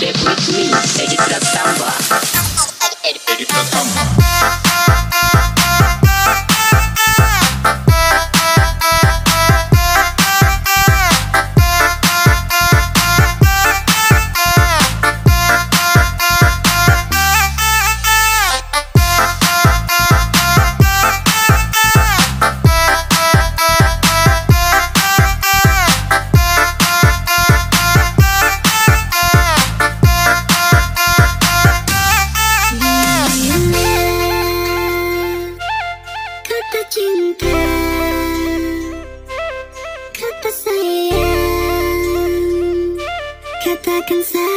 They with me, Edit Club Samba. Edit Club Samba. seconds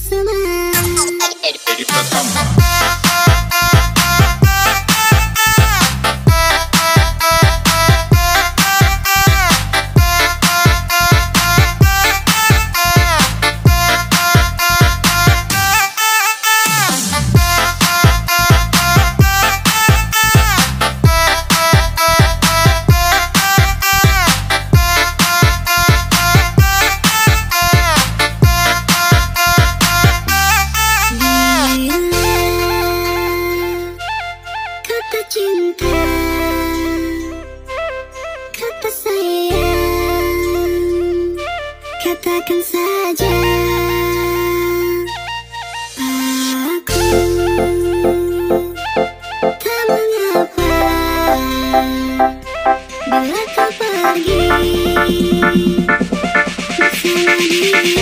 Ele, ele, ele, ele, katakan saja Aku tak mengapa Bila kau pergi Bersama dia.